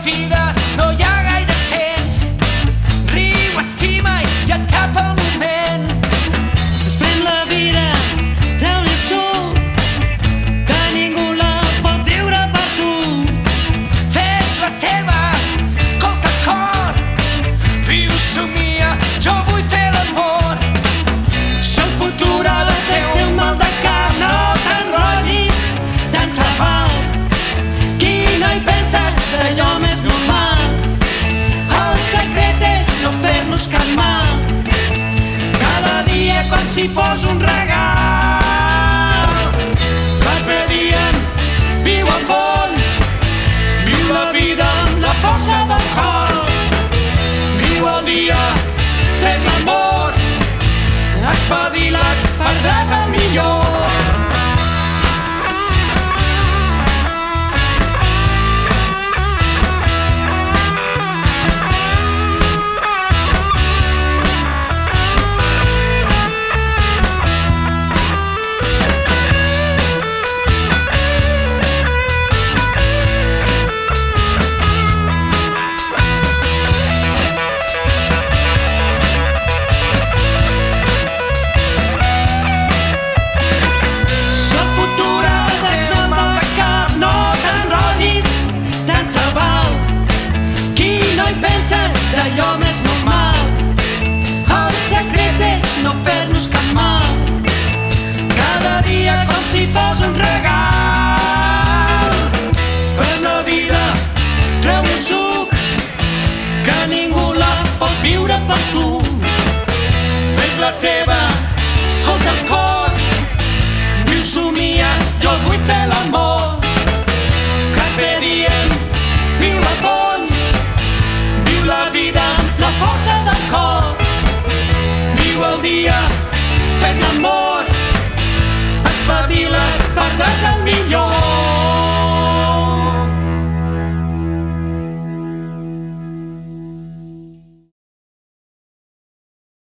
vida. si fos un regal. M'has dient, viu a fons, viu la vida amb la força del cor. Viu el dia, fes l'amor, espavila't, perdràs el millor. i penses d'allò més normal. força del cor. Viu el dia, fes l'amor.